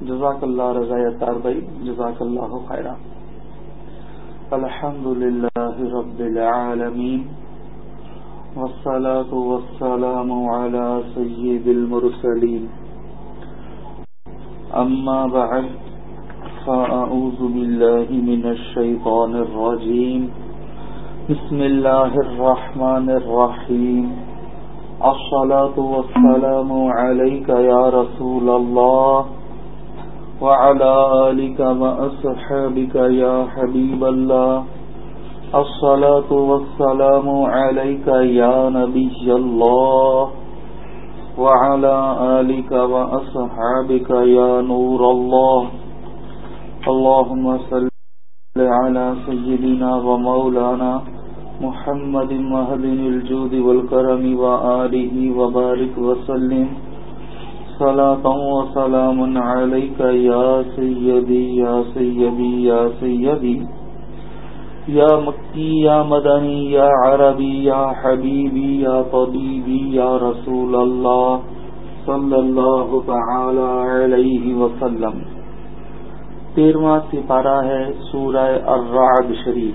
جزاک اللہ رضا تار بھائی، جزاک اللہ خیرہ۔ الحمد للہ رب العالمین، والصلاة والسلام على سيد المرسلين أما بعد فأعوذ بالله من الشيطان الرجيم بسم الله الرحمن الرحيم الصلاة والسلام عليك يا رسول الله وعلى آلك وأصحابك يا حبيب الله. الصلاة والسلام عليك يا نبي الله. وعلى آلك وأصحابك يا نور الله. اللهم صل على سيدنا ومولانا محمد مهدن الجود والكرم وآله وبارك وسلم. صلاة وسلام عليك يا سيدي يا سيدي يا سيدي. یا مکی یا مدنی یا عربی یا حبیبی یا طبیبی یا رسول اللہ صلی اللہ تعالی علیہ وسلم. تیرواں سپارہ ہے سورہ الرعد شریف۔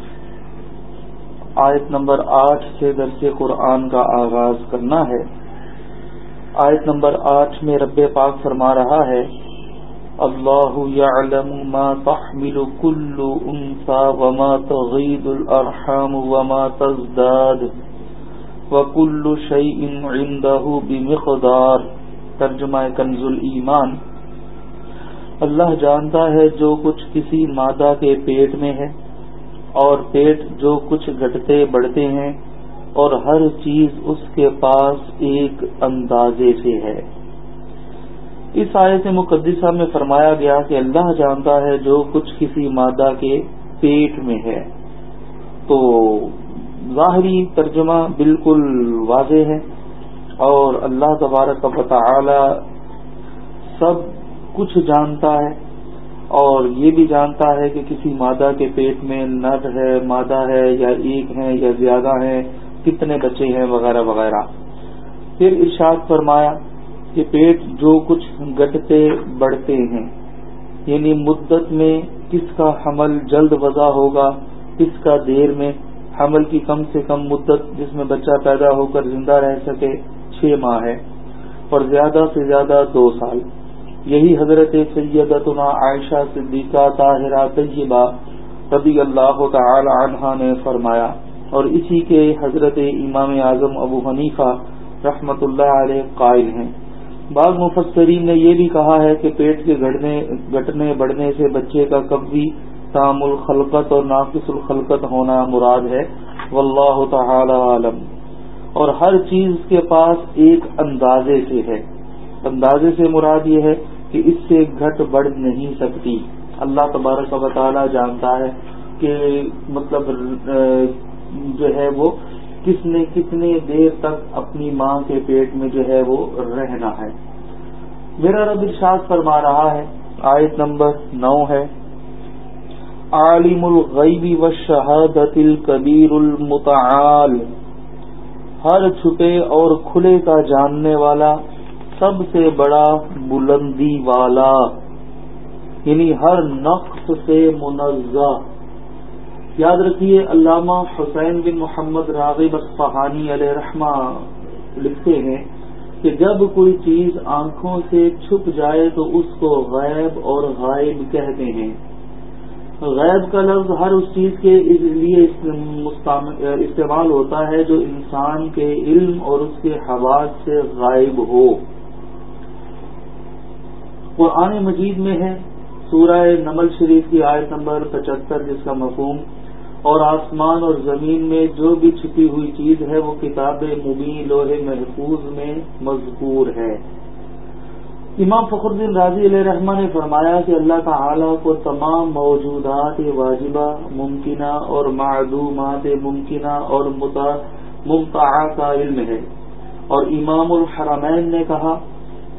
آیت نمبر آٹھ سے درس قرآن کا آغاز کرنا ہے۔ آیت نمبر آٹھ میں رب پاک فرما رہا ہے، اللہ يعلم ما تحمل كل انثى وما تغيد الارحام وما تزداد وكل شيء عنده بمقدار۔ ترجمہ کنز الایمان۔ اللہ جانتا ہے جو کچھ کسی مادہ کے پیٹ میں ہے اور پیٹ جو کچھ گھٹتے بڑھتے ہیں اور ہر چیز اس کے پاس ایک اندازے سے ہے۔ اس آیت مقدسہ میں فرمایا گیا کہ اللہ جانتا ہے جو کچھ کسی مادہ کے پیٹ میں ہے۔ تو ظاہری ترجمہ بالکل واضح ہے اور اللہ تبارک و تعالی سب کچھ جانتا ہے اور یہ بھی جانتا ہے کہ کسی مادہ کے پیٹ میں نر ہے، مادہ ہے یا ایک ہے یا زیادہ ہے۔ کتنے بچے ہیں وغیرہ وغیرہ۔ پھر ارشاد فرمایا کہ پیٹ جو کچھ گٹتے بڑھتے ہیں یعنی مدت میں کس کا حمل جلد وضع ہوگا، کس کا دیر میں حمل کی کم سے کم مدت جس میں بچہ پیدا ہو کر زندہ رہ سکے چھ ماہ ہے اور زیادہ سے زیادہ دو سال۔ یہی حضرت سیدتنا عائشہ صدیقہ طاہرہ طیبہ رضی اللہ تعالی عنہ نے فرمایا۔ اور اسی کے حضرت امام اعظم ابو حنیفہ رحمت اللہ علیہ قائل ہیں۔ بعض مفسرین نے یہ بھی کہا ہے کہ پیٹ کے گٹنے بڑھنے سے بچے کا قبضی، تام الخلقت اور ناقص الخلقت ہونا مراد ہے۔ واللہ تعالی عالم۔ اور ہر چیز کے پاس ایک اندازے سے ہے۔ اندازے سے مراد یہ ہے کہ اس سے گھٹ بڑھ نہیں سکتی۔ اللہ تبارک و تعالی جانتا ہے کہ مطلب جو ہے وہ کس نے کتنے دیر تک اپنی ماں کے پیٹ میں جو ہے وہ رہنا ہے۔ میرا رب ارشاد فرما رہا ہے، آیت نمبر نو ہے۔ عالم الغیبی و شہادت الکبیر المتعال۔ ہر چھپے اور کھلے کا جاننے والا سب سے بڑا بلندی والا یعنی ہر نقص سے منزہ۔ یاد رکھیے، علامہ حسین بن محمد راغب اصفہانی علیہ رحمہ لکھتے ہیں کہ جب کوئی چیز آنکھوں سے چھپ جائے تو اس کو غیب اور غائب کہتے ہیں۔ غیب کا لفظ ہر اس چیز کے لیے استعمال ہوتا ہے جو انسان کے علم اور اس کے حواس سے غائب ہو۔ قرآن مجید میں ہے، سورہ نمل شریف کی آیت نمبر پچہتر، جس کا مفہوم اور آسمان اور زمین میں جو بھی چھپی ہوئی چیز ہے، وہ کتاب مبین، لوہے محفوظ میں مذکور ہے۔ امام فخر الدین راضی علیہ رحمٰ نے فرمایا کہ اللہ تعالی کو تمام موجودات واجبہ، ممکنہ اور معدومات ممکنہ اور ممتع کا علم ہے۔ اور امام الحرمین نے کہا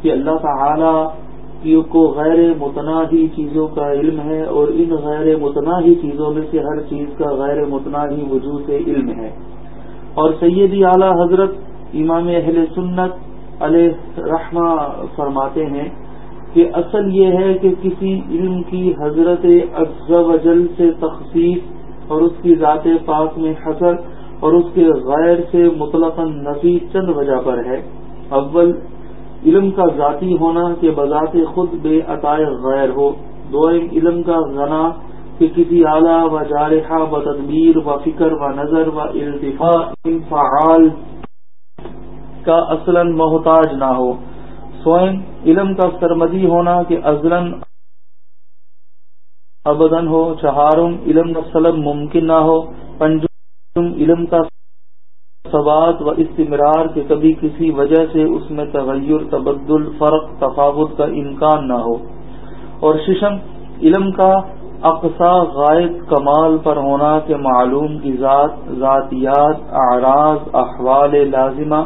کہ اللہ تعالی کو غیر متناہی چیزوں کا علم ہے اور ان غیر متناہی چیزوں میں سے ہر چیز کا غیر متناہی وجود سے علم ہے۔ اور سیدی اعلی حضرت امام اہل سنت علیہ رحمہ فرماتے ہیں کہ اصل یہ ہے کہ کسی علم کی حضرت وجل سے تخصیص اور اس کی ذات پاک میں حسر اور اس کے غیر سے مطلق نفی چند وجہ پر ہے۔ اول علم کا ذاتی ہونا کہ بذات خود بے عطائے غیر ہو۔ دو علم کا غنا کہ کسی اعلیٰ و جارحہ و تدبیر و فکر و نظر و التفاع انفعال کا اصلا محتاج نہ ہو۔ سوئم علم کا سرمدی ہونا کہ ازلن ابدن ہو۔ چہارم علم کا سلب ممکن نہ ہو۔ پنجم علم کا ثبات و استمرار کے کبھی کسی وجہ سے اس میں تغیر، تبدل، فرق، تفاوت کا امکان نہ ہو۔ اور ششم، علم کا اقسا غائب کمال پر ہونا کہ معلوم کی ذات، ذاتیات، اعراض، احوال لازمہ،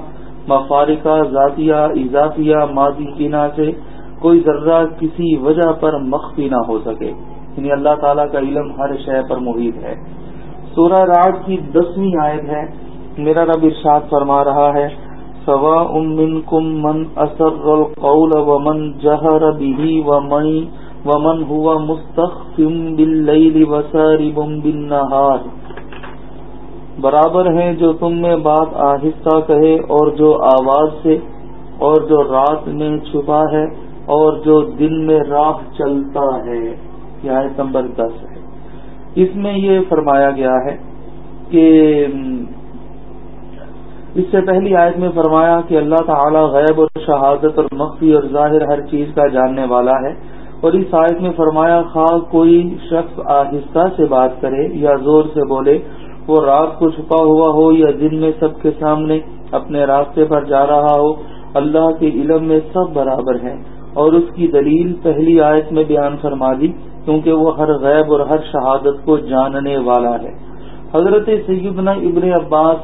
مفارقہ، ذاتیہ، اضافیہ مادی کینا سے کوئی ذرہ کسی وجہ پر مخفی نہ ہو سکے۔ یعنی اللہ تعالیٰ کا علم ہر شے پر محیط ہے۔ سورہ راج کی دسویں آیت ہے۔ میرا رب ارشاد فرما رہا ہے سوا امن کم من اثر القول و من جہر بھی و منی ومن ہوا مستخم باللیل وسارب بالنہار برابر ہیں جو تم میں بات آہستہ کہے اور جو آواز سے اور جو رات میں چھپا ہے اور جو دن میں راہ چلتا ہے۔ یہ آیت نمبر دس ہے۔ اس میں یہ فرمایا گیا ہے کہ اس سے پہلی آیت میں فرمایا کہ اللہ تعالی غیب اور شہادت اور مخفی اور ظاہر ہر چیز کا جاننے والا ہے۔ اور اس آیت میں فرمایا، خواہ کوئی شخص آہستہ سے بات کرے یا زور سے بولے، وہ رات کو چھپا ہوا ہو یا دن میں سب کے سامنے اپنے راستے پر جا رہا ہو، اللہ کے علم میں سب برابر ہیں۔ اور اس کی دلیل پہلی آیت میں بیان فرما دی، کیونکہ وہ ہر غیب اور ہر شہادت کو جاننے والا ہے۔ حضرت سیدنا ابن عباس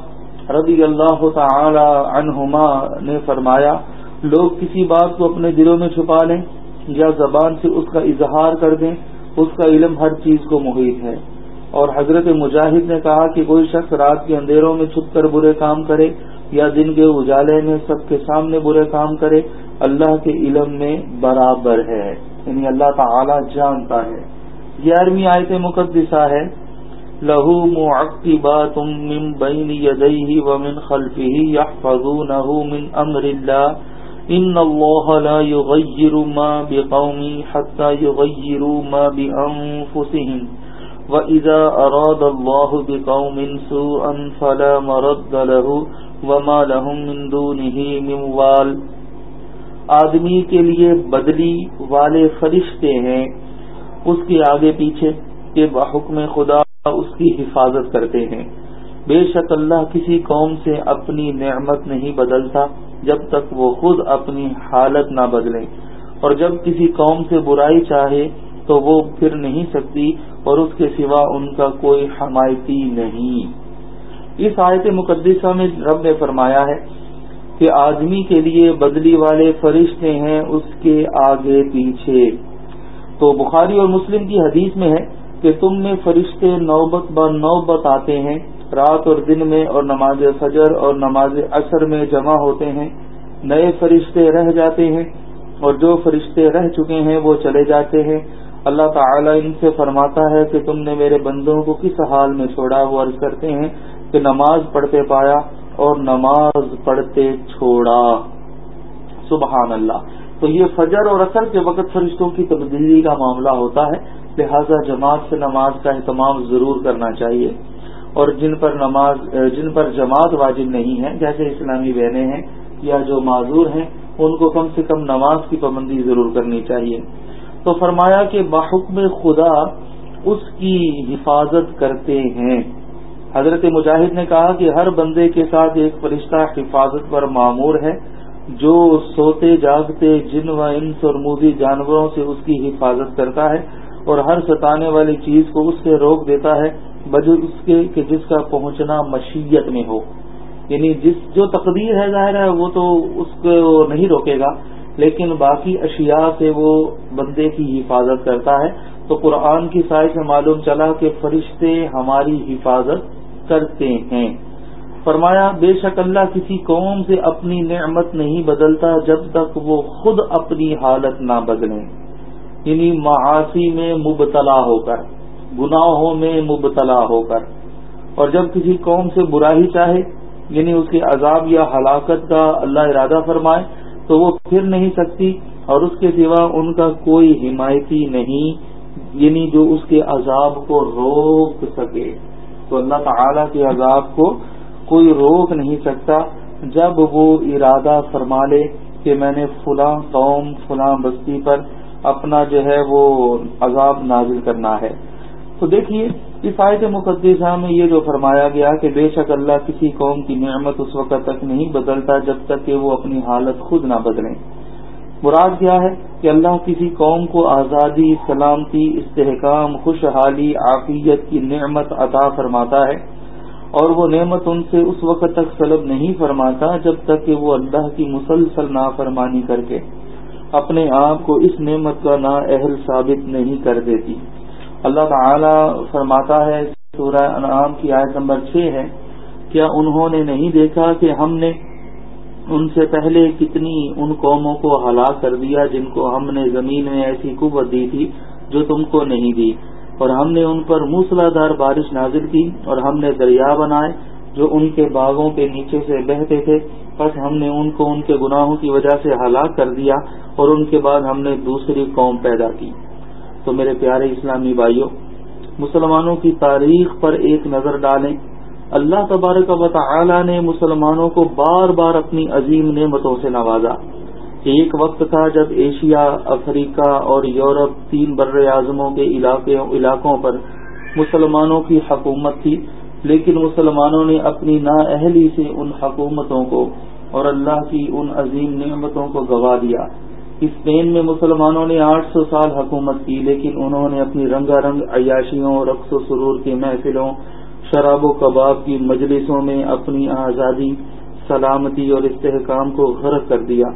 رضی اللہ تعالی عنہما نے فرمایا، لوگ کسی بات کو اپنے دلوں میں چھپا لیں یا زبان سے اس کا اظہار کر دیں، اس کا علم ہر چیز کو محیط ہے۔ اور حضرت مجاہد نے کہا کہ کوئی شخص رات کے اندھیروں میں چھپ کر برے کام کرے یا دن کے اجالے میں سب کے سامنے برے کام کرے، اللہ کے علم میں برابر ہے۔ یعنی اللہ تعالی جانتا ہے۔ گیارہویں آیت مقدسہ ہے۔ لہو معقبات من بین یدیہ ومن خلفہ یحفظونہ من امر اللہ ان اللہ لا يغیر ما بقوم حتى يغیروا ما بانفسهم واذا اراد الله بقوم سوءا فلا مرد له وما لهم من دونه من وال. آدمی کے لیے بدلی والے فرشتے ہیں اس کے آگے پیچھے کہ بحکم خدا اس کی حفاظت کرتے ہیں۔ بے شک اللہ کسی قوم سے اپنی نعمت نہیں بدلتا جب تک وہ خود اپنی حالت نہ بدلے اور جب کسی قوم سے برائی چاہے تو وہ پھر نہیں سکتی اور اس کے سوا ان کا کوئی حمایتی نہیں۔ اس آیت مقدسہ میں رب نے فرمایا ہے کہ آدمی کے لیے بدلی والے فرشتے ہیں اس کے آگے پیچھے۔ تو بخاری اور مسلم کی حدیث میں ہے کہ تم میں فرشتے نوبت ب نوبت آتے ہیں، رات اور دن میں اور نماز فجر اور نماز اثر میں جمع ہوتے ہیں۔ نئے فرشتے رہ جاتے ہیں اور جو فرشتے رہ چکے ہیں وہ چلے جاتے ہیں۔ اللہ تعالی ان سے فرماتا ہے کہ تم نے میرے بندوں کو کس حال میں چھوڑا؟ وہ عرض کرتے ہیں کہ نماز پڑھتے پایا اور نماز پڑھتے چھوڑا۔ سبحان اللہ۔ تو یہ فجر اور اثر کے وقت فرشتوں کی تبدیلی کا معاملہ ہوتا ہے۔ لہذا جماعت سے نماز کا اہتمام ضرور کرنا چاہیے اور جن پر نماز، جن پر جماعت واجب نہیں ہے، جیسے اسلامی بہنیں ہیں یا جو معذور ہیں، ان کو کم سے کم نماز کی پابندی ضرور کرنی چاہیے۔ تو فرمایا کہ بحکم خدا اس کی حفاظت کرتے ہیں۔ حضرت مجاہد نے کہا کہ ہر بندے کے ساتھ ایک فرشتہ حفاظت پر معمور ہے، جو سوتے، جاگتے جن و انس اور موزی جانوروں سے اس کی حفاظت کرتا ہے۔ اور ہر ستانے والی چیز کو اس سے روک دیتا ہے بج اس کے کہ جس کا پہنچنا مشیت میں ہو۔ یعنی جس جو تقدیر ہے ظاہر ہے، وہ تو اس کو نہیں روکے گا، لیکن باقی اشیاء سے وہ بندے کی حفاظت کرتا ہے۔ تو قرآن کی سائز سے معلوم چلا کہ فرشتے ہماری حفاظت کرتے ہیں۔ فرمایا، بے شک اللہ کسی قوم سے اپنی نعمت نہیں بدلتا جب تک وہ خود اپنی حالت نہ بدلیں۔ یعنی معاشی میں مبتلا ہو کر، گناہوں میں مبتلا ہو کر۔ اور جب کسی قوم سے برائی چاہے یعنی اس کے عذاب یا ہلاکت کا اللہ ارادہ فرمائے، تو وہ پھر نہیں سکتی اور اس کے سوا ان کا کوئی حمایتی نہیں یعنی جو اس کے عذاب کو روک سکے۔ تو اللہ تعالی کے عذاب کو کوئی روک نہیں سکتا۔ جب وہ ارادہ فرما لے کہ میں نے فلاں قوم، فلاں بستی پر اپنا جو ہے وہ عذاب نازل کرنا ہے۔ تو دیکھیے، اس آیت مقدسہ میں یہ جو فرمایا گیا کہ بے شک اللہ کسی قوم کی نعمت اس وقت تک نہیں بدلتا جب تک کہ وہ اپنی حالت خود نہ بدلیں۔ مراد کیا ہے؟ کہ اللہ کسی قوم کو آزادی، سلامتی، استحکام، خوشحالی، عافیت کی نعمت عطا فرماتا ہے اور وہ نعمت ان سے اس وقت تک سلب نہیں فرماتا جب تک کہ وہ اللہ کی مسلسل نافرمانی کر کے۔ اپنے آپ کو اس نعمت کا نا اہل ثابت نہیں کر دیتی۔ اللہ تعالی فرماتا ہے سورہ انعام کی آیت نمبر چھ ہے، کیا انہوں نے نہیں دیکھا کہ ہم نے ان سے پہلے کتنی ان قوموں کو ہلاک کر دیا جن کو ہم نے زمین میں ایسی قوت دی تھی جو تم کو نہیں دی؟ اور ہم نے ان پر موسلا دار بارش نازل کی اور ہم نے دریا بنائے جو ان کے باغوں کے نیچے سے بہتے تھے۔ بس ہم نے ان کو ان کے گناہوں کی وجہ سے ہلاک کر دیا اور ان کے بعد ہم نے دوسری قوم پیدا کی۔ تو میرے پیارے اسلامی بھائیوں مسلمانوں کی تاریخ پر ایک نظر ڈالیں۔ اللہ تبارک و تعالی نے مسلمانوں کو بار بار اپنی عظیم نعمتوں سے نوازا۔ ایک وقت تھا جب ایشیا، افریقہ اور یورپ تین بر اعظموں کے علاقوں پر مسلمانوں کی حکومت تھی۔ لیکن مسلمانوں نے اپنی نااہلی سے ان حکومتوں کو اور اللہ کی ان عظیم نعمتوں کو گوا دیا۔ اسپین میں مسلمانوں نے آٹھ سو سال حکومت کی، لیکن انہوں نے اپنی رنگا رنگ عیاشیوں رقص و سرور کی محفلوں، شراب و کباب کی مجلسوں میں اپنی آزادی، سلامتی اور استحکام کو غرق کر دیا۔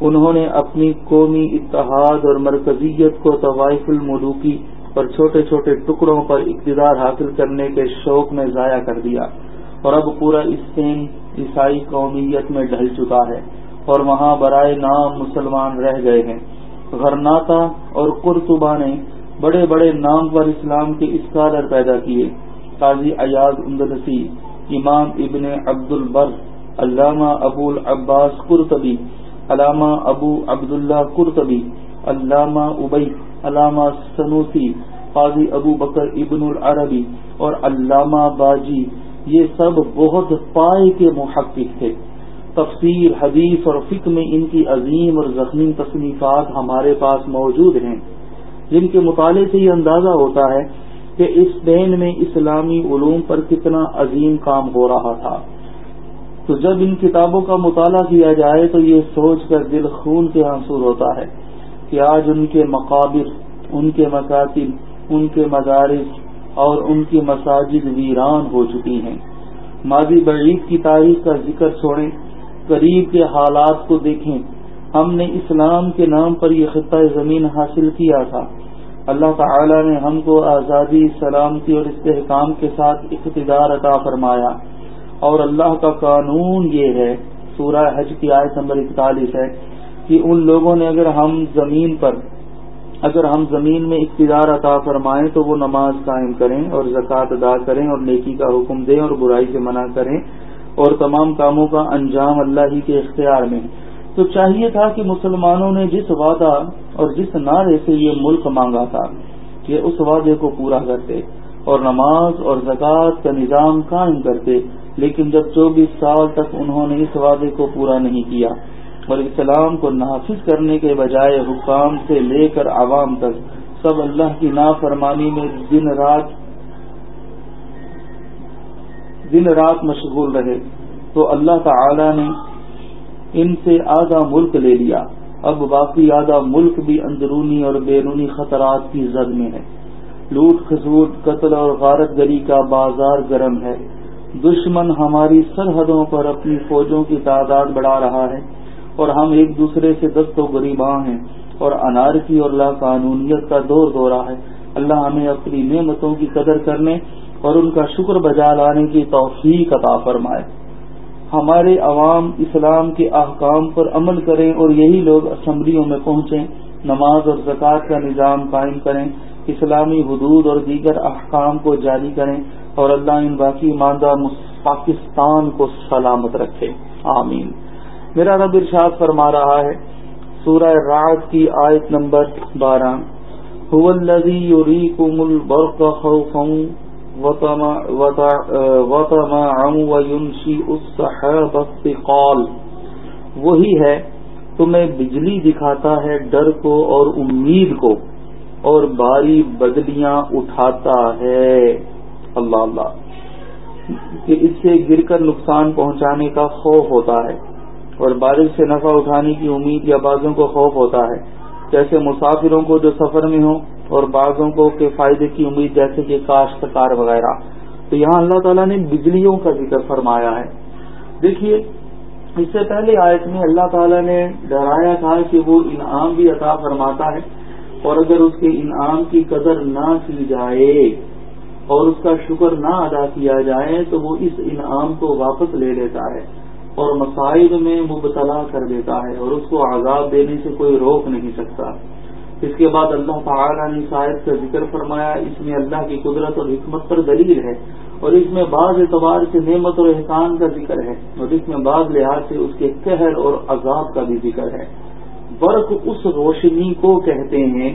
انہوں نے اپنی قومی اتحاد اور مرکزیت کو طوائف الملوکی اور چھوٹے چھوٹے ٹکڑوں پر اقتدار حاصل کرنے کے شوق میں ضائع کر دیا اور اب پورا اسپین عیسائی قومیت میں ڈھل چکا ہے اور وہاں برائے نام مسلمان رہ گئے ہیں۔ غرناتا اور قرطبہ نے بڑے بڑے نام پر اسلام کے اسکالر پیدا کیے۔ قاضی ایاز اندرسی امام ابن عبد البر علامہ ابو العباس قرطبی، علامہ ابو عبداللہ قرطبی، علامہ ابئی علامہ سنوسی، قاضی ابو بکر ابن العربی اور علامہ باجی، یہ سب بہت پائے کے محقق تھے۔ تفسیر، حدیث اور فکر میں ان کی عظیم اور زخمی تصنیفات ہمارے پاس موجود ہیں۔ جن کے مطالعے سے یہ اندازہ ہوتا ہے کہ اس دین میں اسلامی علوم پر کتنا عظیم کام ہو رہا تھا۔ تو جب ان کتابوں کا مطالعہ کیا جائے تو یہ سوچ کر دل خون کے حاصل ہوتا ہے۔ کہ آج ان کے مقابر، ان کے مکاتب، ان کے مدارس اور ان کی مساجد ویران ہو چکی ہیں۔ ماضی بعید کی تاریخ کا ذکر چھوڑیں، قریب کے حالات کو دیکھیں۔ ہم نے اسلام کے نام پر یہ خطہ زمین حاصل کیا تھا۔ اللہ تعالی نے ہم کو آزادی، سلامتی اور استحکام کے ساتھ اقتدار عطا فرمایا۔ اور اللہ کا قانون یہ ہے، سورہ حج کی آیت نمبر اکتالیس ہے کہ ان لوگوں نے اگر ہم زمین پر اگر ہم زمین میں اقتدار عطا فرمائیں تو وہ نماز قائم کریں اور زکوٰۃ ادا کریں اور نیکی کا حکم دیں اور برائی سے منع کریں اور تمام کاموں کا انجام اللہ ہی کے اختیار میں۔ تو چاہیے تھا کہ مسلمانوں نے جس وعدہ اور جس نعرے سے یہ ملک مانگا تھا کہ اس وعدے کو پورا کرتے اور نماز اور زکوٰۃ کا نظام قائم کرتے، لیکن جب چوبیس سال تک انہوں نے اس وعدے کو پورا نہیں کیا اور اسلام کو نافذ کرنے کے بجائے حکام سے لے کر عوام تک سب اللہ کی نافرمانی میں دن رات دن رات مشغول رہے تو اللہ تعالی نے ان سے آدھا ملک لے لیا۔ اب باقی آدھا ملک بھی اندرونی اور بیرونی خطرات کی زد میں ہے۔ لوٹ خسوٹ قتل اور غارت گری کا بازار گرم ہے۔ دشمن ہماری سرحدوں پر اپنی فوجوں کی تعداد بڑھا رہا ہے۔ اور ہم ایک دوسرے سے دست و غریباں ہیں اور انارکی اور لا قانونیت کا دور دورہ ہے۔ اللہ ہمیں اپنی نعمتوں کی قدر کرنے اور ان کا شکر بجا لانے کی توفیق عطا فرمائے۔ ہمارے عوام اسلام کے احکام پر عمل کریں اور یہی لوگ اسمبلیوں میں پہنچیں، نماز اور زکوٰۃ کا نظام قائم کریں، اسلامی حدود اور دیگر احکام کو جاری کریں اور اللہ ان باقی ماندہ پاکستان کو سلامت رکھے۔ آمین۔ میرا رب ارشاد فرما رہا ہے۔ سورہ رات کی آیت نمبر بارہ۔ وہی ہے، تمہیں بجلی دکھاتا ہے ڈر کو اور امید کو، اور باری بدلیاں اٹھاتا ہے۔ اللہ اللہ۔ کہ اس سے گر کر نقصان پہنچانے کا خوف ہوتا ہے۔ اور بارش سے نفع اٹھانے کی امید یا بازوں کو خوف ہوتا ہے، جیسے مسافروں کو جو سفر میں ہوں اور بعضوں کو کے فائدے کی امید، جیسے کہ کاشتکار وغیرہ۔ تو یہاں اللہ تعالیٰ نے بجلیوں کا ذکر فرمایا ہے۔ دیکھیے، اس سے پہلے آیت میں اللہ تعالیٰ نے ڈرایا تھا کہ وہ انعام بھی عطا فرماتا ہے اور اگر اس کے انعام کی قدر نہ کی جائے اور اس کا شکر نہ ادا کیا جائے، تو وہ اس انعام کو واپس لے لیتا ہے۔ اور مسائل میں مبتلا کر دیتا ہے اور اس کو عذاب دینے سے کوئی روک نہیں سکتا۔ اس کے بعد اللہ تعالیٰ نے شاید کا ذکر فرمایا، اس میں اللہ کی قدرت اور حکمت پر دلیل ہے اور اس میں بعض اعتبار سے نعمت اور احسان کا ذکر ہے اور اس میں بعض لحاظ سے اس کے قہر اور عذاب کا بھی ذکر ہے۔ برق اس روشنی کو کہتے ہیں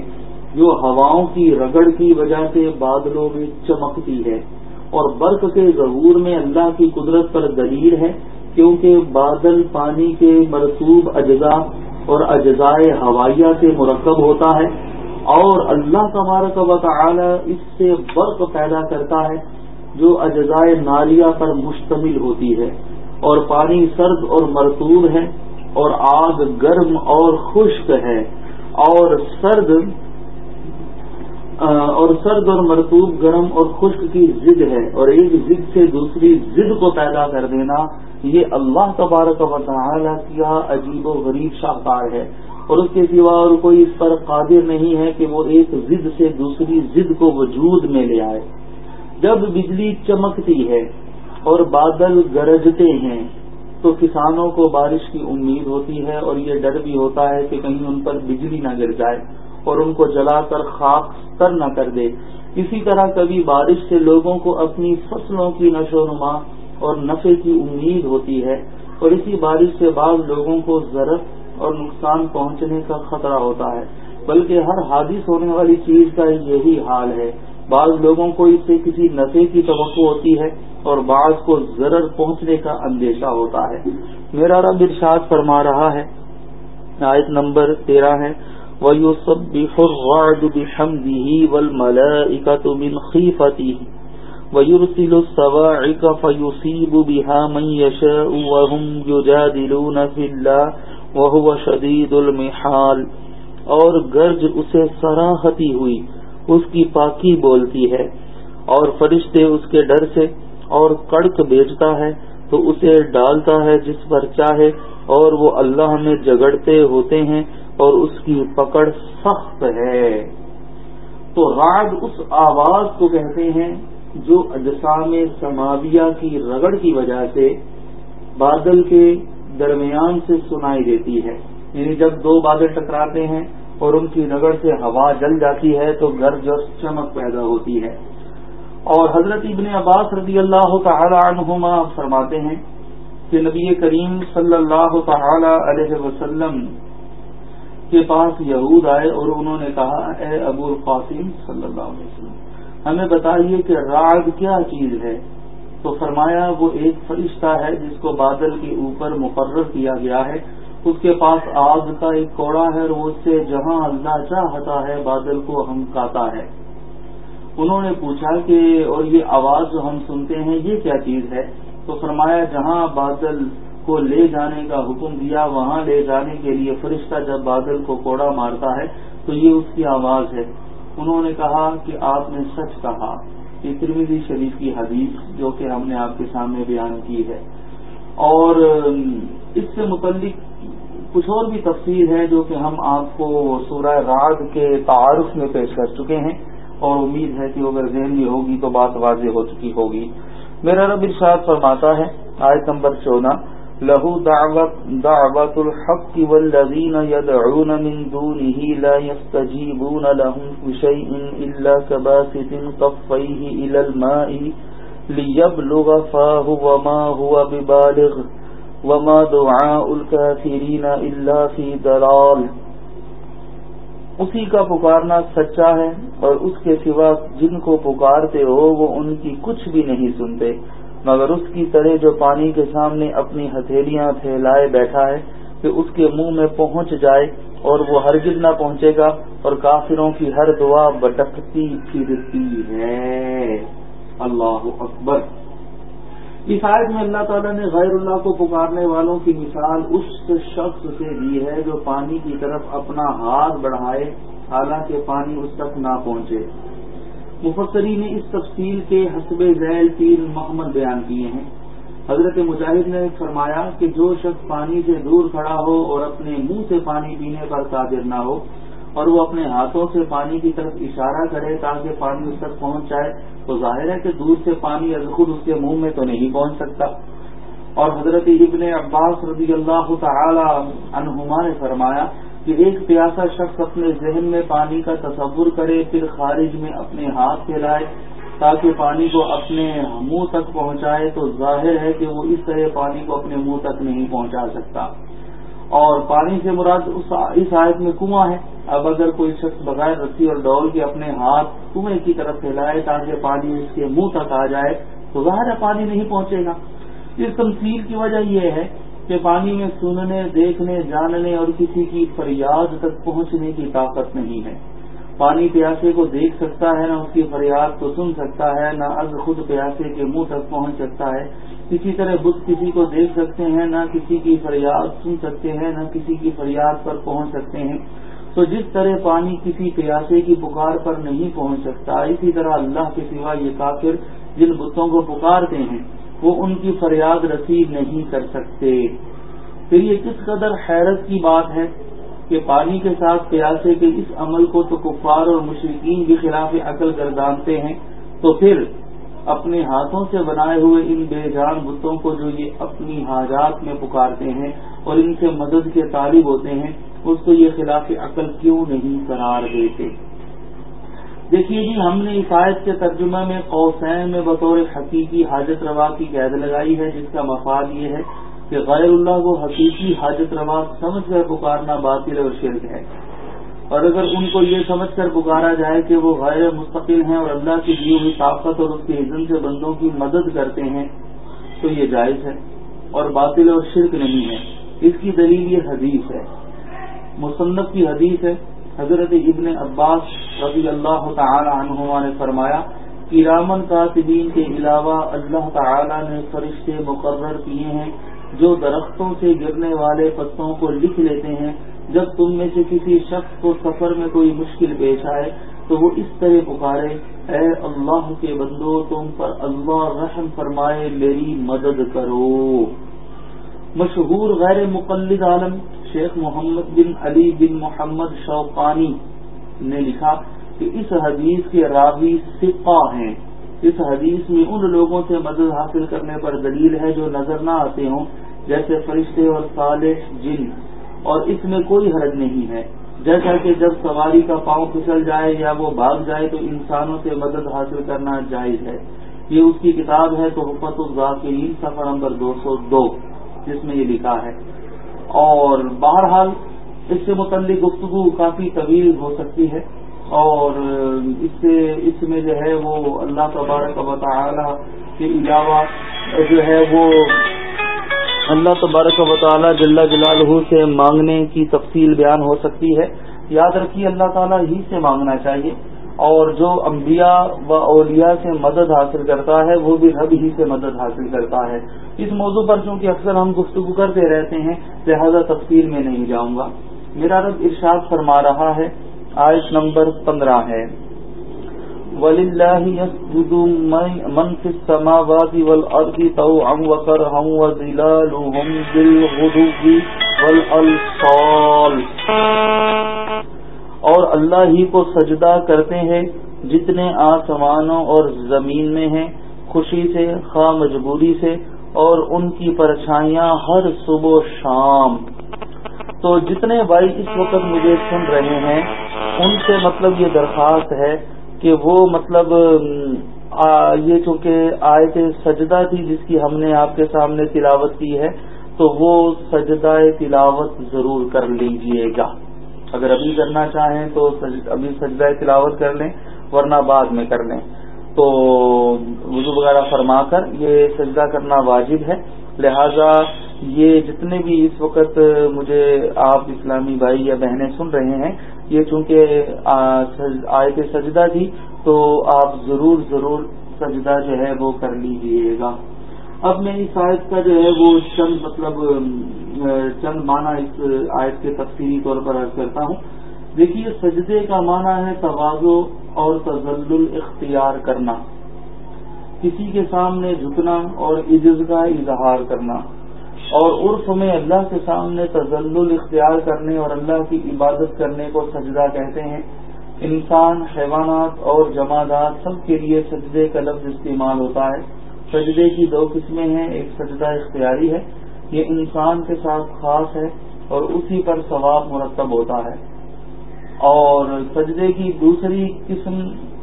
جو ہواؤں کی رگڑ کی وجہ سے بادلوں میں چمکتی ہے اور برق کے ظہور میں اللہ کی قدرت پر دلیل ہے۔ کیونکہ بادل پانی کے مرسوب اجزاء اور اجزائے ہوائیہ سے مرکب ہوتا ہے اور اللہ تبارک و تعالی اس سے برق پیدا کرتا ہے جو اجزائے ناریہ پر مشتمل ہوتی ہے اور پانی سرد اور مرتوب ہے اور آگ گرم اور خشک ہے اور سرد اور سرد اور مرتوب گرم اور خشک کی ضد ہے، اور ایک ضد سے دوسری ضد کو پیدا کر دینا، یہ اللہ تبارک و تعالی کیا عجیب و غریب شاہکار ہے۔ اور اس کے سوا اور کوئی اس پر قادر نہیں ہے کہ وہ ایک ضد سے دوسری ضد کو وجود میں لے آئے۔ جب بجلی چمکتی ہے اور بادل گرجتے ہیں، تو کسانوں کو بارش کی امید ہوتی ہے اور یہ ڈر بھی ہوتا ہے کہ کہیں ان پر بجلی نہ گر جائے۔ اور ان کو جلا کر خاک تر نہ کر دے۔ اسی طرح کبھی بارش سے لوگوں کو اپنی فصلوں کی نشو و نما اور نفے کی امید ہوتی ہے، اور اسی بارش سے بعض لوگوں کو ضرورت اور نقصان پہنچنے کا خطرہ ہوتا ہے۔ بلکہ ہر حادث ہونے والی چیز کا یہی حال ہے۔ بعض لوگوں کو اس سے کسی نفے کی توقع ہوتی ہے اور بعض کو ضرر پہنچنے کا اندیشہ ہوتا ہے۔ میرا رب ارشاد فرما رہا ہے، آیت نمبر تیرہ ہے ويرسل الصواعق فيصيب بها من يشاء وهم يجادلون في الله وهو شديد المحال اور گرج اسے سراہتی ہوئی، اس کی پاکی بولتی ہے اور فرشتے اس کے ڈر سے اور کڑک بیچتا ہے، تو اسے ڈالتا ہے جس پر چاہے اور وہ اللہ میں جگڑتے ہوتے ہیں اور اس کی پکڑ سخت ہے۔ تو راگ اس آواز کو کہتے ہیں جو اجسام سماویہ کی رگڑ کی وجہ سے بادل کے درمیان سے سنائی دیتی ہے۔ یعنی جب دو بادل ٹکراتے ہیں اور ان کی رگڑ سے ہوا جل جاتی ہے تو گرج اور چمک پیدا ہوتی ہے۔ اور حضرت ابن عباس رضی اللہ تعالی عنہما فرماتے ہیں کہ نبی کریم صلی اللہ تعالی علیہ وسلم کے پاس یہود آئے اور انہوں نے کہا، اے ابو القاسم صلی اللہ علیہ وسلم، ہمیں بتائیے کہ راگ کیا چیز ہے؟ تو فرمایا، وہ ایک فرشتہ ہے جس کو بادل کے اوپر مقرر کیا گیا ہے۔ اس کے پاس آگ کا ایک کوڑا ہے اور وہ اس سے جہاں اللہ چاہتا ہے بادل کو ہم کاتا ہے۔ انہوں نے پوچھا کہ، اور یہ آواز جو ہم سنتے ہیں، یہ کیا چیز ہے؟ تو فرمایا، جہاں بادل کو لے جانے کا حکم دیا، وہاں لے جانے کے لیے فرشتہ جب بادل کو کوڑا مارتا ہے تو یہ اس کی آواز ہے۔ انہوں نے کہا کہ آپ نے سچ کہا۔ یہ ترمیدی شریف کی حدیث جو کہ ہم نے آپ کے سامنے بیان کی ہے۔ اور اس سے متعلق کچھ اور بھی تفصیل ہے جو کہ ہم آپ کو سورہ راگ کے تعارف میں پیش کر چکے ہیں۔ اور امید ہے کہ اگر ذہن میں ہوگی تو بات واضح ہو چکی ہوگی۔ میرا رب ارشاد فرماتا ہے، آیت نمبر چودہ۔ لہو دعوت دعوت الحق والذین يدعون من دونه لا يستجيبون لهم بشيء إلا كباسط قفيه إلى الماء ليبلغ فاه وما هو ببالغ وما دعاء الكافرين إلا في دلال اسی کا پکارنا سچا ہے اور اس کے سوا جن کو پکارتے ہو وہ ان کی کچھ بھی نہیں سنتے۔ مگر اس کی طرح جو پانی کے سامنے اپنی ہتھیلیاں پھیلائے بیٹھا ہے کہ اس کے منہ میں پہنچ جائے اور وہ ہرگز نہ پہنچے گا اور کافروں کی ہر دعا بٹکتی پھرتی ہے۔ اللہ اکبر۔ اس آیت میں اللہ تعالیٰ نے غیر اللہ کو پکارنے والوں کی مثال اس شخص سے دی ہے جو پانی کی طرف اپنا ہاتھ بڑھائے، حالانکہ پانی اس تک نہ پہنچے۔ مفسری نے اس تفصیل کے حسب ذیل تین محمد بیان کیے ہیں۔ حضرت مجاہد نے فرمایا کہ جو شخص پانی سے دور کھڑا ہو اور اپنے منہ سے پانی پینے پر قادر نہ ہو اور وہ اپنے ہاتھوں سے پانی کی طرف اشارہ کرے تاکہ پانی اس تک پہنچ جائے، تو ظاہر ہے کہ دور سے پانی خود اس کے منہ میں تو نہیں پہنچ سکتا۔ اور حضرت ابن عباس رضی اللہ تعالی عنہما نے فرمایا کہ ایک پیاسا شخص اپنے ذہن میں پانی کا تصور کرے، پھر خارج میں اپنے ہاتھ پھیلائے، تاکہ پانی کو اپنے منہ تک پہنچائے، تو ظاہر ہے کہ وہ اس طرح پانی کو اپنے منہ تک نہیں پہنچا سکتا۔ اور پانی سے مراد اس آیت میں کنواں ہے۔ اب اگر کوئی شخص بغیر رسی اور ڈول کے اپنے ہاتھ کنویں کی طرف پھیلائے تاکہ پانی اس کے منہ تک آ جائے، تو ظاہر ہے پانی نہیں پہنچے گا۔ اس تمثیل کی وجہ یہ ہے کہ پانی میں سننے، دیکھنے، جاننے اور کسی کی فریاد تک پہنچنے کی طاقت نہیں ہے۔ پانی پیاسے کو دیکھ سکتا ہے، نہ اس کی فریاد کو سن سکتا ہے، نہ از خود پیاسے کے منہ تک پہنچ سکتا ہے۔ اسی طرح بت کسی کو دیکھ سکتے ہیں، نہ کسی کی فریاد سن سکتے ہیں، نہ کسی کی فریاد پر پہنچ سکتے ہیں۔ تو جس طرح پانی کسی پیاسے کی پکار پر نہیں پہنچ سکتا، اسی طرح اللہ کے سوا یہ کافر جن بتوں کو پکارتے ہیں۔ وہ ان کی فریاد رسید نہیں کر سکتے۔ پھر یہ کس قدر حیرت کی بات ہے کہ پانی کے ساتھ پیاسے کے اس عمل کو تو کفار اور مشرقین کے خلاف عقل گردانتے ہیں، تو پھر اپنے ہاتھوں سے بنائے ہوئے ان بے جان بتوں کو جو یہ اپنی حاجات میں پکارتے ہیں اور ان سے مدد کے طالب ہوتے ہیں، اس کو یہ خلاف عقل کیوں نہیں قرار دیتے؟ دیکھیے جی ہم نے عیسائیت کے ترجمہ میں قوسین میں بطور حقیقی حاجت روا کی قید لگائی ہے، جس کا مفاد یہ ہے کہ غیر اللہ کو حقیقی حاجت روا سمجھ کر پکارنا باطل اور شرک ہے۔ اور اگر ان کو یہ سمجھ کر پکارا جائے کہ وہ غیر مستقل ہیں اور اللہ کی دی ہوئی طاقت اور اس کے عزم سے بندوں کی مدد کرتے ہیں، تو یہ جائز ہے اور باطل اور شرک نہیں ہے۔ اس کی دلیل یہ حدیث ہے۔ مصنف کی حدیث ہے حضرت ابن عباس رضی اللہ تعالی عنہما نے فرمایا کہ رامن کاتبین کے علاوہ اللہ تعالی نے فرشتے مقرر کیے ہیں جو درختوں سے گرنے والے پتوں کو لکھ لیتے ہیں۔ جب تم میں سے کسی شخص کو سفر میں کوئی مشکل پیش آئے تو وہ اس طرح پکارے، اے اللہ کے بندو، تم پر اللہ رحم فرمائے، میری مدد کرو۔ مشہور غیر مقلد عالم شیخ محمد بن علی بن محمد شوقانی نے لکھا کہ اس حدیث کے راوی سکا ہیں۔ اس حدیث میں ان لوگوں سے مدد حاصل کرنے پر دلیل ہے جو نظر نہ آتے ہوں، جیسے فرشتے اور صالح جن۔ اور اس میں کوئی حرج نہیں ہے۔ جیسا کہ جب سواری کا پاؤں پھسل جائے یا وہ بھاگ جائے تو انسانوں سے مدد حاصل کرنا جائز ہے۔ یہ اس کی کتاب ہے تو حفت الزاکرین سفر نمبر دو سو دو۔ جس میں یہ لکھا ہے۔ اور بہرحال اس سے متعلق گفتگو کافی طویل ہو سکتی ہے۔ اور اس سے اس میں جو ہے وہ اللہ تبارک و تعالی کے علاوہ جو ہے وہ اللہ تبارک و تعالی جل جلالہ سے مانگنے کی تفصیل بیان ہو سکتی ہے۔ یاد رکھیے اللہ تعالیٰ ہی سے مانگنا چاہیے۔ اور جو انبیاء و اولیاء سے مدد حاصل کرتا ہے، وہ بھی رب ہی سے مدد حاصل کرتا ہے۔ اس موضوع پر چونکہ اکثر ہم گفتگو کرتے رہتے ہیں، لہذا تفصیل میں نہیں جاؤں گا۔ میرا رب ارشاد فرما رہا ہے، آیت نمبر پندرہ ہے۔ وَلِلَّهِ اور اللہ ہی کو سجدہ کرتے ہیں جتنے آسمانوں اور زمین میں ہیں، خوشی سے، خواہ مجبوری سے، اور ان کی پرچھائیاں ہر صبح شام۔ تو جتنے بھائی اس وقت مجھے سن رہے ہیں، ان سے مطلب یہ درخواست ہے کہ وہ مطلب یہ چونکہ آیت سجدہ تھی جس کی ہم نے آپ کے سامنے تلاوت کی ہے، تو وہ سجدہ تلاوت ضرور کر لیجیے گا۔ اگر ابھی کرنا چاہیں تو ابھی سجدہ تلاوت کر لیں، ورنہ بعد میں کر لیں۔ تو وضو وغیرہ فرما کر یہ سجدہ کرنا واجب ہے۔ لہذا یہ جتنے بھی اس وقت مجھے آپ اسلامی بھائی یا بہنیں سن رہے ہیں، یہ چونکہ آیت سجدہ تھی، تو آپ ضرور ضرور سجدہ جو ہے وہ کر لیجیے گا۔ اب میں اس آیت کا جو ہے وہ چند مطلب چند معنی اس آیت کے تفصیلی طور پر عرض کرتا ہوں۔ دیکھیے، سجدے کا معنی ہے توازو اور تزل اختیار کرنا۔ کسی کے سامنے جھکنا اور عجز کا اظہار کرنا۔ اور عرف میں اللہ کے سامنے تزل اختیار کرنے اور اللہ کی عبادت کرنے کو سجدہ کہتے ہیں۔ انسان، حیوانات اور جماعت سب کے لیے سجدے کا لفظ استعمال ہوتا ہے۔ سجدے کی دو قسمیں ہیں، ایک سجدہ اختیاری ہے یہ انسان کے ساتھ خاص ہے اور اسی پر ثواب مرتب ہوتا ہے۔ اور سجدے کی دوسری قسم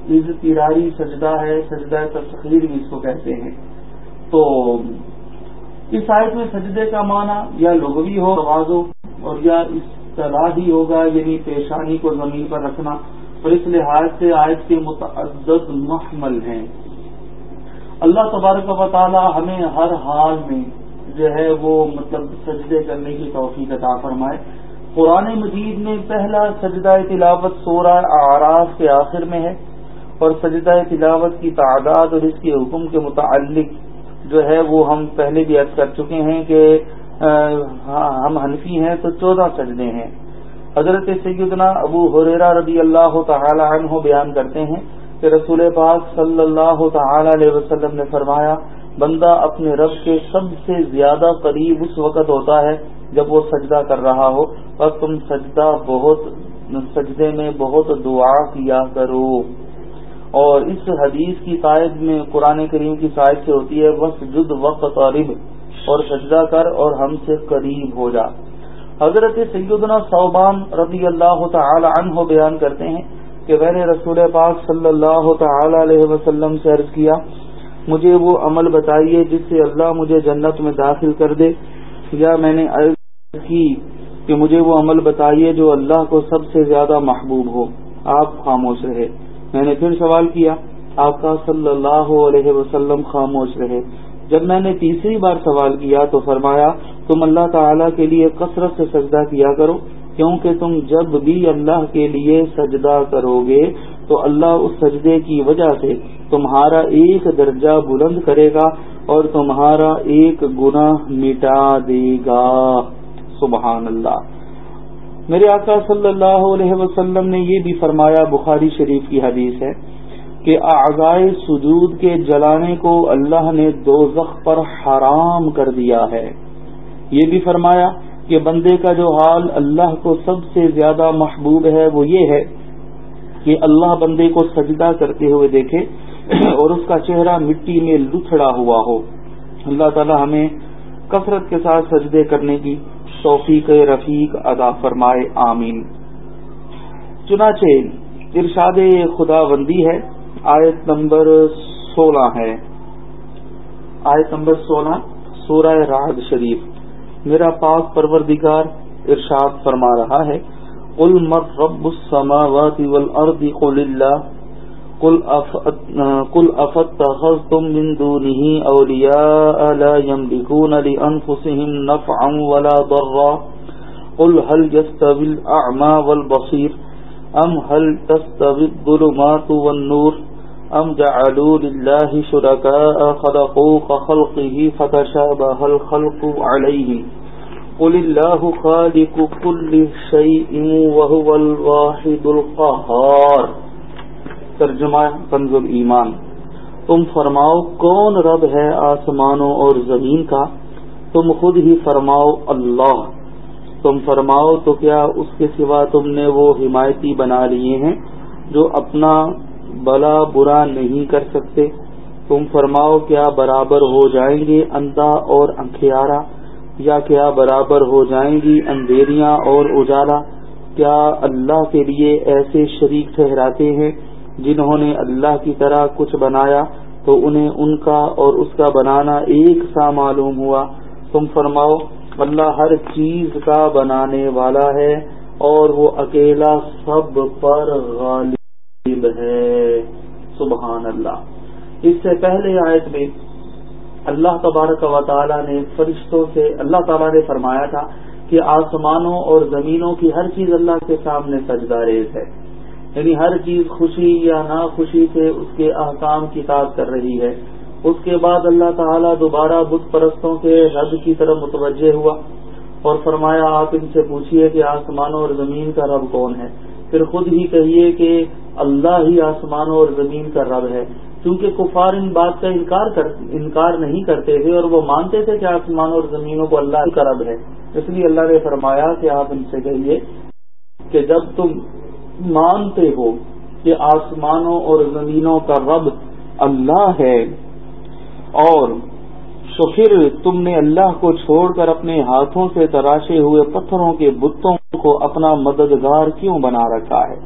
اضطراری سجدہ ہے، سجدہ تسخیر بھی اس کو کہتے ہیں۔ تو اس آیت میں سجدے کا معنی یا لغوی ہو ہو اور یا اصطلاحی ہوگا یعنی پیشانی کو زمین پر رکھنا۔ اور اس لحاظ سے آیت کے متعدد محمل ہیں۔ اللہ تبارک و تعالی ہمیں ہر حال میں جو ہے وہ مطلب سجدے کرنے کی توفیق عطا فرمائے۔ قرآن مجید میں پہلا سجدہ تلاوت سورہ آراف کے آخر میں ہے اور سجدہ تلاوت کی تعداد اور اس کے حکم کے متعلق جو ہے وہ ہم پہلے بھی عرض کر چکے ہیں کہ ہاں، ہم حنفی ہیں تو چودہ سجدے ہیں۔ حضرت سیدنا ابو حریرا رضی اللہ تعالی عنہ بیان کرتے ہیں کہ رسول پاک صلی اللہ تعالی علیہ وسلم نے فرمایا بندہ اپنے رب کے سب سے زیادہ قریب اس وقت ہوتا ہے جب وہ سجدہ کر رہا ہو۔ اور تم سجدہ بہت سجدے میں بہت دعا کیا کرو۔ اور اس حدیث کی قائد میں قرآن کریم کی قائد سے ہوتی ہے بس جد وقت قریب اور سجدہ کر اور ہم سے قریب ہو جا۔ حضرت سیدنا صوبان رضی اللہ تعالی عنہ بیان کرتے ہیں کہ میں نے رسول پاک صلی اللہ تعالی علیہ وسلم سے عرض کیا مجھے وہ عمل بتائیے جس سے اللہ مجھے جنت میں داخل کر دے۔ یا میں نے عرض کی کہ مجھے وہ عمل بتائیے جو اللہ کو سب سے زیادہ محبوب ہو۔ آپ خاموش رہے۔ میں نے پھر سوال کیا، آپ کا صلی اللہ علیہ وسلم خاموش رہے۔ جب میں نے تیسری بار سوال کیا تو فرمایا، تم اللہ تعالی کے لیے کثرت سے سجدہ کیا کرو، کیونکہ تم جب بھی اللہ کے لیے سجدہ کرو گے تو اللہ اس سجدے کی وجہ سے تمہارا ایک درجہ بلند کرے گا اور تمہارا ایک گناہ مٹا دے گا۔ سبحان اللہ۔ میرے آقا صلی اللہ علیہ وسلم نے یہ بھی فرمایا، بخاری شریف کی حدیث ہے کہ اعضائے سجود کے جلانے کو اللہ نے دو پر حرام کر دیا ہے۔ یہ بھی فرمایا کہ بندے کا جو حال اللہ کو سب سے زیادہ محبوب ہے وہ یہ ہے کہ اللہ بندے کو سجدہ کرتے ہوئے دیکھے اور اس کا چہرہ مٹی میں لتڑا ہوا ہو۔ اللہ تعالی ہمیں کثرت کے ساتھ سجدے کرنے کی توفیق رفیق ادا فرمائے، آمین۔ چنانچہ ارشاد خدا بندی ہے، آیت نمبر سولہ ہے۔ آیت نمبر سولہ، سورہ راحد شریف۔ میرا پاک پروردگار ارشاد فرما رہا ہے، قل مر رب السماوات والارض قل اللہ قل افاتخذتم من دونه اولیاء لا يملكون لانفسهم نفعا ولا ضرا قل هل يستوي الاعمى والبصير ام هل تستوي الظلمات والنور ام جعلوا لله شركاء خلقوا كخلقه فتشابه الخلق عليه قل الله خالق كل شيء وهو الواحد القهار ترجمہ کنز ایمان۔ تم فرماؤ، کون رب ہے آسمانوں اور زمین کا؟ تم خود ہی فرماؤ، اللہ۔ تم فرماؤ، تو کیا اس کے سوا تم نے وہ حمایتی بنا لیے ہیں جو اپنا بلا برا نہیں کر سکتے؟ تم فرماؤ، کیا برابر ہو جائیں گے اندھا اور انکھیارا؟ یا کیا برابر ہو جائیں گی اندھیریاں اور اجالا؟ کیا اللہ کے لیے ایسے شریک ٹھہراتے ہیں جنہوں نے اللہ کی طرح کچھ بنایا تو انہیں ان کا اور اس کا بنانا ایک سا معلوم ہوا۔ تم فرماؤ، اللہ ہر چیز کا بنانے والا ہے اور وہ اکیلا سب پر غالب ہے۔ سبحان اللہ۔ اس سے پہلے آیت میں اللہ تبارک و تعالی نے فرشتوں سے، اللہ تعالیٰ نے فرمایا تھا کہ آسمانوں اور زمینوں کی ہر چیز اللہ کے سامنے سجدہ ریز ہے۔ یعنی ہر چیز خوشی یا ناخوشی سے اس کے احکام کی تعداد کر رہی ہے۔ اس کے بعد اللہ تعالیٰ دوبارہ بت پرستوں کے رد کی طرف متوجہ ہوا اور فرمایا، آپ ان سے پوچھیے کہ آسمانوں اور زمین کا رب کون ہے؟ پھر خود ہی کہیے کہ اللہ ہی آسمانوں اور زمین کا رب ہے۔ کیونکہ کفار ان بات کا انکار کر، انکار نہیں کرتے تھے اور وہ مانتے تھے کہ آسمانوں اور زمینوں کو اللہ کا رب ہے۔ اس لیے اللہ نے فرمایا کہ آپ ان سے کہیے کہ جب تم مانتے ہو کہ آسمانوں اور زمینوں کا رب اللہ ہے اور تو پھر تم نے اللہ کو چھوڑ کر اپنے ہاتھوں سے تراشے ہوئے پتھروں کے بتوں کو اپنا مددگار کیوں بنا رکھا ہے؟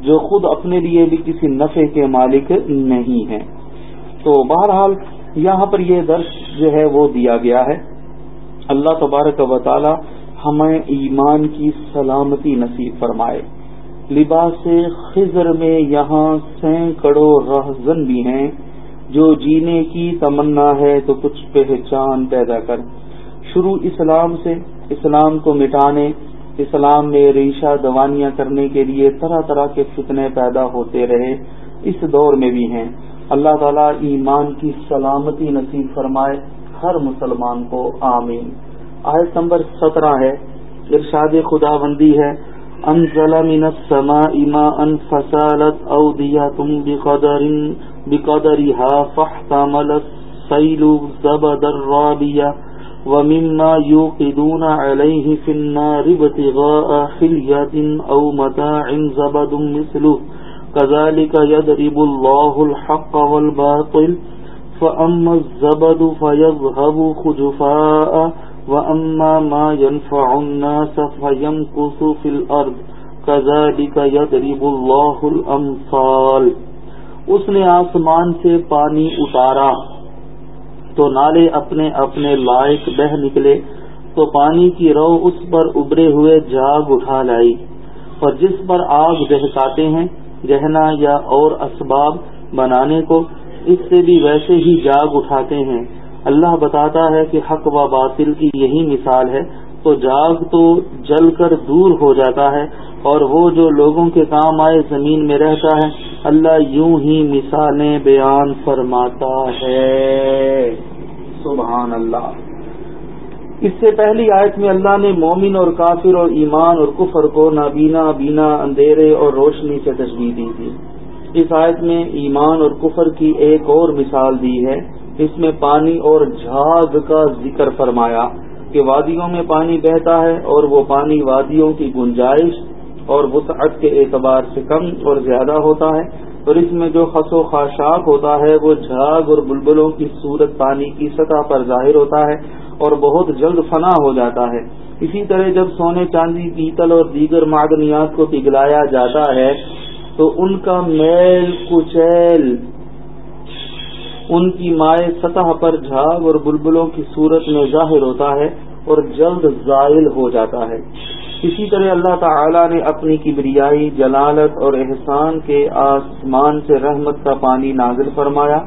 جو خود اپنے لیے بھی کسی نفع کے مالک نہیں ہے تو بہرحال یہاں پر یہ درس جو ہے وہ دیا گیا ہے۔ اللہ تبارک و تعالی ہمیں ایمان کی سلامتی نصیب فرمائے۔ لباس خزر میں یہاں سینکڑوں رہزن بھی ہیں۔ جو جینے کی تمنا ہے تو کچھ پہچان پیدا کر۔ شروع اسلام سے، اسلام کو مٹانے، اسلام میں ریشہ دوانیاں کرنے کے لیے طرح طرح کے فتنے پیدا ہوتے رہے، اس دور میں بھی ہیں۔ اللہ تعالیٰ ایمان کی سلامتی نصیب فرمائے ہر مسلمان کو، آمین۔ آیت نمبر سترہ ہے، ارشاد خدا بندی ہے انزل من السماء ماء فسالت اودية بقدر بقدرها فاحتمل السيل زبد الرابية ومما يوقدون عليه في النار ابتغاء خلية او متاع زبد مثله. كذلك يدرب الله الحق والباطل، فأما الزبد فيذهب خجفاء وَأَمَّا مَا يَنْفَعُ النَّاسَ فَيَمْكُثُ فِي الْأَرْضِ كَذَلِكَ يَضْرِبُ اللَّهُ الْأَمْثَالَ۔ اس نے آسمان سے پانی اتارا تو نالے اپنے اپنے لائق بہ نکلے تو پانی کی رو اس پر ابرے ہوئے جاگ اٹھا لائی۔ اور جس پر آگ دہکاتے ہیں، گہنا یا اور اسباب بنانے کو، اس سے بھی ویسے ہی جاگ اٹھاتے ہیں۔ اللہ بتاتا ہے کہ حق و باطل کی یہی مثال ہے تو جاگ تو جل کر دور ہو جاتا ہے اور وہ جو لوگوں کے کام آئے زمین میں رہتا ہے اللہ یوں ہی مثالیں بیان فرماتا ہے۔ سبحان اللہ۔ اس سے پہلی آیت میں اللہ نے مومن اور کافر اور ایمان اور کفر کو نابینا بینا اندھیرے اور روشنی سے تشبیح دی تھی۔ اس آیت میں ایمان اور کفر کی ایک اور مثال دی ہے۔ اس میں پانی اور جھاگ کا ذکر فرمایا کہ وادیوں میں پانی بہتا ہے اور وہ پانی وادیوں کی گنجائش اور وسعت کے اعتبار سے کم اور زیادہ ہوتا ہے اور اس میں جو خس و خاشاک ہوتا ہے، وہ جھاگ اور بلبلوں کی صورت پانی کی سطح پر ظاہر ہوتا ہے اور بہت جلد فنا ہو جاتا ہے۔ اسی طرح جب سونے چاندی، پیتل اور دیگر معدنیات کو پگھلایا جاتا ہے، تو ان کا میل کچیل ان کی مائع سطح پر جھاگ اور بلبلوں کی صورت میں ظاہر ہوتا ہے اور جلد زائل ہو جاتا ہے۔ اسی طرح اللہ تعالی نے اپنی کبریائی جلالت اور احسان کے آسمان سے رحمت کا پانی نازل فرمایا،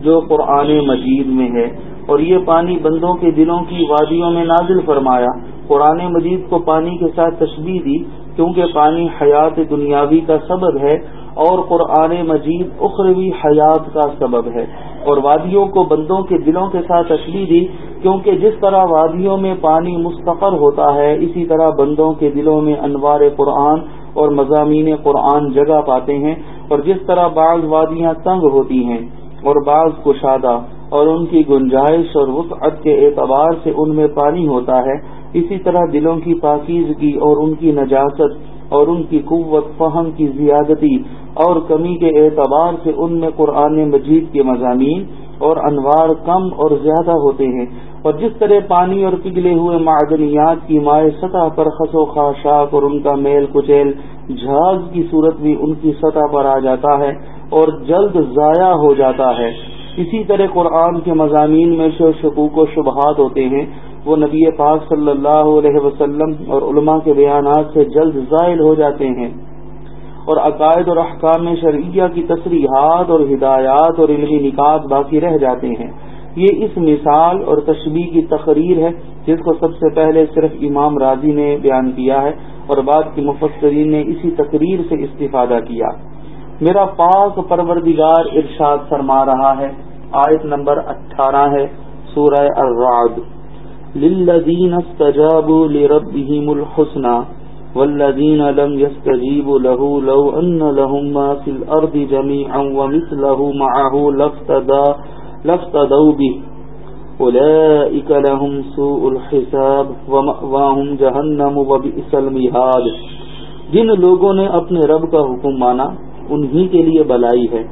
جو قرآن مجید میں ہے۔ اور یہ پانی بندوں کے دلوں کی وادیوں میں نازل فرمایا۔ قرآن مجید کو پانی کے ساتھ تشبیح دی، کیونکہ پانی حیات دنیاوی کا سبب ہے اور قرآن مجید اخروی حیات کا سبب ہے۔ اور وادیوں کو بندوں کے دلوں کے ساتھ تشریح دی، کیونکہ جس طرح وادیوں میں پانی مستقر ہوتا ہے، اسی طرح بندوں کے دلوں میں انوار قرآن اور مضامین قرآن جگہ پاتے ہیں۔ اور جس طرح بعض وادیاں تنگ ہوتی ہیں اور بعض کشادہ اور ان کی گنجائش اور وسعت کے اعتبار سے ان میں پانی ہوتا ہے، اسی طرح دلوں کی پاکیزگی اور ان کی نجاست اور ان کی قوت، فہم کی زیادتی اور کمی کے اعتبار سے ان میں قرآن مجید کے مضامین اور انوار کم اور زیادہ ہوتے ہیں۔ اور جس طرح پانی اور پگھلے ہوئے معدنیات کی مائع سطح پر خس و خاشاک اور ان کا میل کچیل جھاگ کی صورت بھی ان کی سطح پر آ جاتا ہے اور جلد ضائع ہو جاتا ہے۔ اسی طرح قرآن کے مضامین میں شکوک و شبہات ہوتے ہیں۔ وہ نبی پاک صلی اللہ علیہ وسلم اور علماء کے بیانات سے جلد زائل ہو جاتے ہیں اور عقائد اور احکام شرعیہ کی تصریحات اور ہدایات اور علمی نکات باقی رہ جاتے ہیں۔ یہ اس مثال اور تشبیح کی تقریر ہے جس کو سب سے پہلے صرف امام راضی نے بیان کیا ہے اور بعد کی مفسرین نے اسی تقریر سے استفادہ کیا۔ میرا پاک پروردگار ارشاد فرما رہا ہے۔ آیت نمبر اٹھارہ ہے، سورہ الرعد۔ للذین استجابوا لربهم الحسنى والذین لم يستجیبوا له لو ان لهم ما في الارض جميعا ومثله معه لفتدى لفتدوا به. اولئك لهم سوء الحساب ومأواهم جهنم وبئس المهاد جن لوگوں نے اپنے رب کا حکم مانا، انہی کے لیے بلائی ہے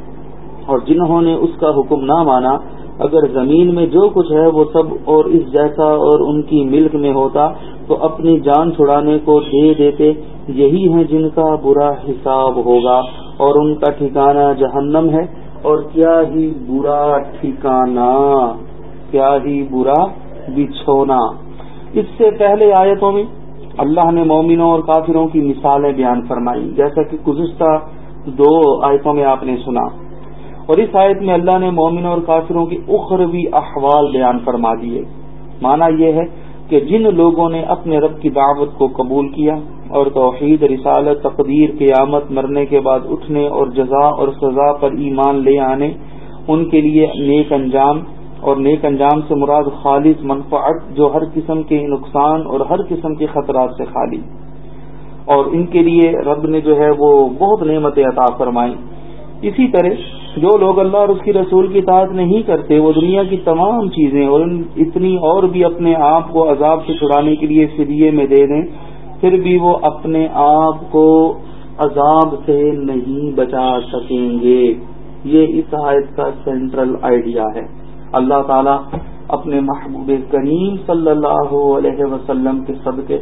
اور جنہوں نے اس کا حکم نہ مانا اگر زمین میں جو کچھ ہے وہ سب اور اس جیسا اور ان کی ملک میں ہوتا، تو اپنی جان چھڑانے کو دے دیتے، یہی ہیں جن کا برا حساب ہوگا۔ اور ان کا ٹھکانہ جہنم ہے۔ اور کیا ہی برا ٹھکانہ، کیا ہی برا بچھونا۔ اس سے پہلے آیتوں میں اللہ نے مومنوں اور کافروں کی مثالیں بیان فرمائی، جیسا کہ گزشتہ دو آیتوں میں آپ نے سنا۔ اور اس آیت میں اللہ نے مومنوں اور کافروں کی اخروی احوال بیان فرما دیے۔ مانا یہ ہے کہ جن لوگوں نے اپنے رب کی دعوت کو قبول کیا اور توحید، رسالت، تقدیر، قیامت، مرنے کے بعد اٹھنے اور جزا اور سزا پر ایمان لے آنے، ان کے لیے نیک انجام اور نیک انجام سے مراد خالص منفعت جو ہر قسم کے نقصان اور ہر قسم کے خطرات سے خالی۔ اور ان کے لیے رب نے جو ہے وہ بہت نعمت عطا فرمائی اسی طرح جو لوگ اللہ اور اس کی رسول کی اطاعت نہیں کرتے، وہ دنیا کی تمام چیزیں اور اتنی اور بھی اپنے آپ کو عذاب سے چھڑانے کے لیے فریے میں دے دیں، پھر بھی وہ اپنے آپ کو عذاب سے نہیں بچا سکیں گے۔ یہ اس آیت کا سینٹرل آئیڈیا ہے۔ اللہ تعالی اپنے محبوب کریم صلی اللہ علیہ وسلم کے صدقے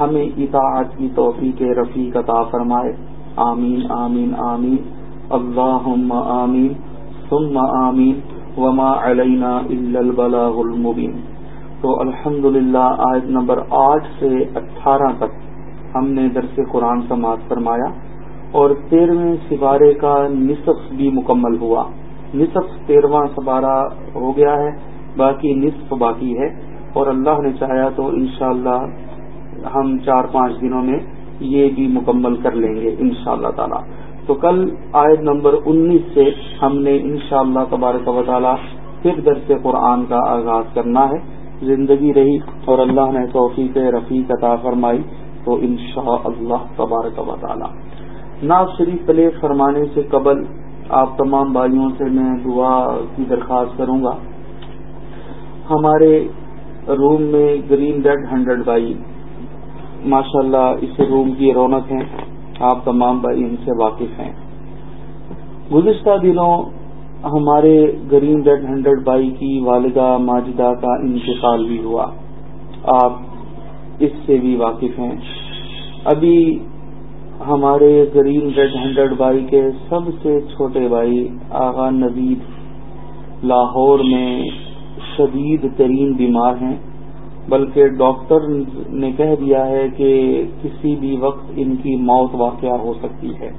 ہمیں اطاعت کی توفیق رفیق عطا فرمائے۔ آمین آمین آمین۔ اللهم آمین ثم آمین وما علینا الا البلاغ المبین تو الحمد للہ آیت نمبر آٹھ سے اٹھارہ تک ہم نے درس قرآن سماعت فرمایا اور تیرہویں سپارے کا نصف بھی مکمل ہوا۔ نصف تیرواں سپارہ ہو گیا ہے، باقی نصف باقی ہے۔ اور اللہ نے چاہا تو انشاءاللہ ہم چار پانچ دنوں میں یہ بھی مکمل کر لیں گے، انشاءاللہ اللہ تعالی۔ تو کل آیت نمبر انیس سے ہم نے انشاءاللہ اللہ تبارک و تعالی پھر درس قرآن کا آغاز کرنا ہے۔ زندگی رہی اور اللہ نے توفیق رفیق عطا فرمائی تو انشاء اللہ تبارک و تعالی۔ ناز شریف پلے فرمانے سے قبل آپ تمام بھائیوں سے میں دعا کی درخواست کروں گا۔ ہمارے روم میں گرین ڈیڈ ہنڈریڈ بائی ماشاء اللہ اس روم کی رونق ہیں۔ آپ تمام بھائی ان سے واقف ہیں۔ گزشتہ دنوں ہمارے گرین ریڈ ہنڈریڈ بائی کی والدہ ماجدہ کا انتقال بھی ہوا۔ آپ اس سے بھی واقف ہیں۔ ابھی ہمارے گرین ریڈ ہنڈریڈ بائی کے سب سے چھوٹے بھائی آغا نوید لاہور میں شدید ترین بیمار ہیں۔ بلکہ ڈاکٹر نے کہہ دیا ہے کہ کسی بھی وقت ان کی موت واقع ہو سکتی ہے۔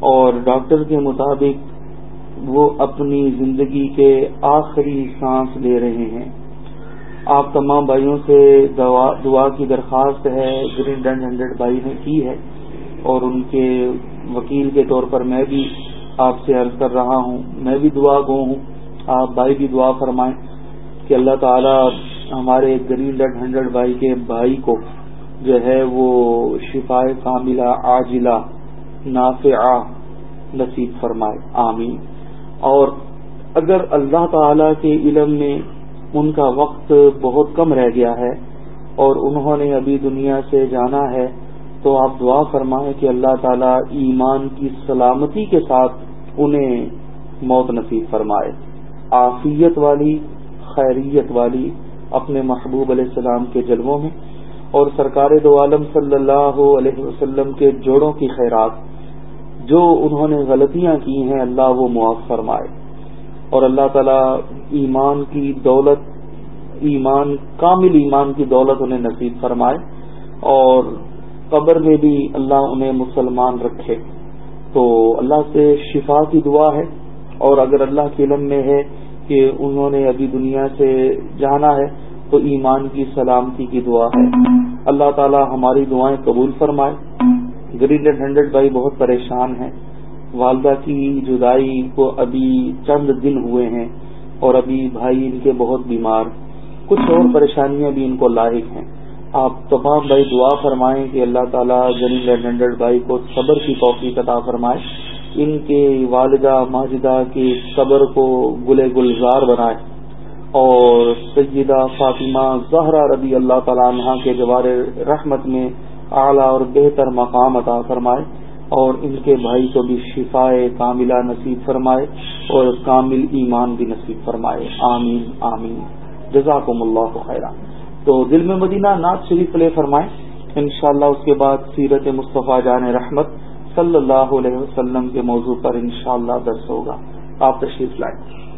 اور ڈاکٹر کے مطابق وہ اپنی زندگی کے آخری سانس لے رہے ہیں۔ آپ تمام بھائیوں سے دعا کی درخواست ہے، گرین ڈنڈ ہنڈریڈ بھائی نے کی ہے۔ اور ان کے وکیل کے طور پر میں بھی آپ سے عرض کر رہا ہوں، میں بھی دعا گو ہوں۔ آپ بھائی بھی دعا فرمائیں کہ اللہ تعالیٰ ہمارے گرین ڈیڈ ہنڈریڈ بھائی کے بھائی کو جو ہے وہ شفا کاملہ عاجلہ نافعہ نصیب فرمائے، آمین۔ اور اگر اللہ تعالی کے علم میں ان کا وقت بہت کم رہ گیا ہے اور انہوں نے ابھی دنیا سے جانا ہے، تو آپ دعا فرمائیں کہ اللہ تعالی ایمان کی سلامتی کے ساتھ انہیں موت نصیب فرمائے۔ عافیت والی، خیریت والی اپنے محبوب علیہ السلام کے جلووں میں اور سرکار دو عالم صلی اللہ علیہ وسلم کے جوڑوں کی خیرات جو انہوں نے غلطیاں کی ہیں، اللہ وہ معاف فرمائے۔ اور اللہ تعالی ایمان کی دولت، ایمان، کامل ایمان کی دولت انہیں نصیب فرمائے۔ اور قبر میں بھی اللہ انہیں مسلمان رکھے۔ تو اللہ سے شفا کی دعا ہے۔ اور اگر اللہ کے علم میں ہے کہ انہوں نے ابھی دنیا سے جانا ہے تو ایمان کی سلامتی کی دعا ہے۔ اللہ تعالی ہماری دعائیں قبول فرمائے۔ گرین اینڈ ہنڈریڈ بھائی بہت پریشان ہیں۔ والدہ کی جدائی کو ابھی چند دن ہوئے ہیں اور ابھی بھائی ان کے بہت بیمار۔ کچھ اور پریشانیاں بھی ان کو لاحق ہیں۔ آپ تمام بھائی دعا فرمائیں کہ اللہ تعالیٰ جلیل ہنڈریڈ بھائی کو صبر کی توفیق عطا فرمائے۔ ان کے والدہ ماجدہ کی صبر کو گلے گلزار بنائے۔ اور سیدہ فاطمہ زہرا رضی اللہ تعالیٰ عنہ کے جوار رحمت میں اعلیٰ اور بہتر مقام عطا فرمائے اور ان کے بھائی کو بھی شفا کاملہ نصیب فرمائے اور کامل ایمان بھی نصیب فرمائے۔ آمین آمین۔ جزاکم اللہ خیرہ تو دل میں مدینہ نعت شریف پلے فرمائیں۔ انشاءاللہ اس کے بعد سیرت مصطفیٰ جان رحمت صلی اللہ علیہ وسلم کے موضوع پر انشاءاللہ درس ہوگا۔ آپ تشریف لائیں۔